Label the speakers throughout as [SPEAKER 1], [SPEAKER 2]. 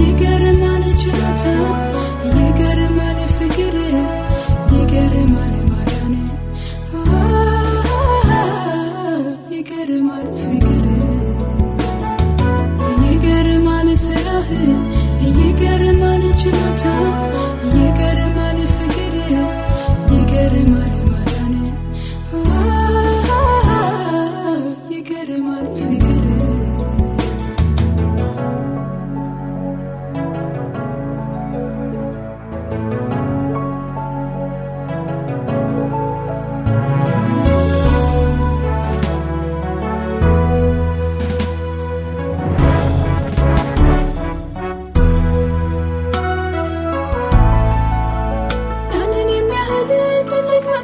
[SPEAKER 1] ይገርማል ችሎታ ይገርማል ፍቅር ይገርማል ማዳን ይገርማል ፍቅር ይገርማል ስራህ ይገርማል ችሎታ ፍቅር ትልቅ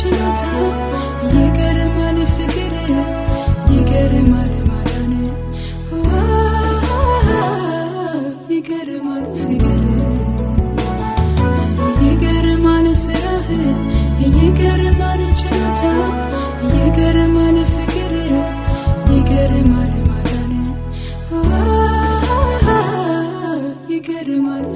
[SPEAKER 1] ችሎታ ይገርማል ፍቅር ይገርማል ማዳን ይገርማል ፍቅር ይገርማል ስራህ ይገርማል ችሎታ ይገርማል ፍቅር ይገርማል ማዳን ይገርማል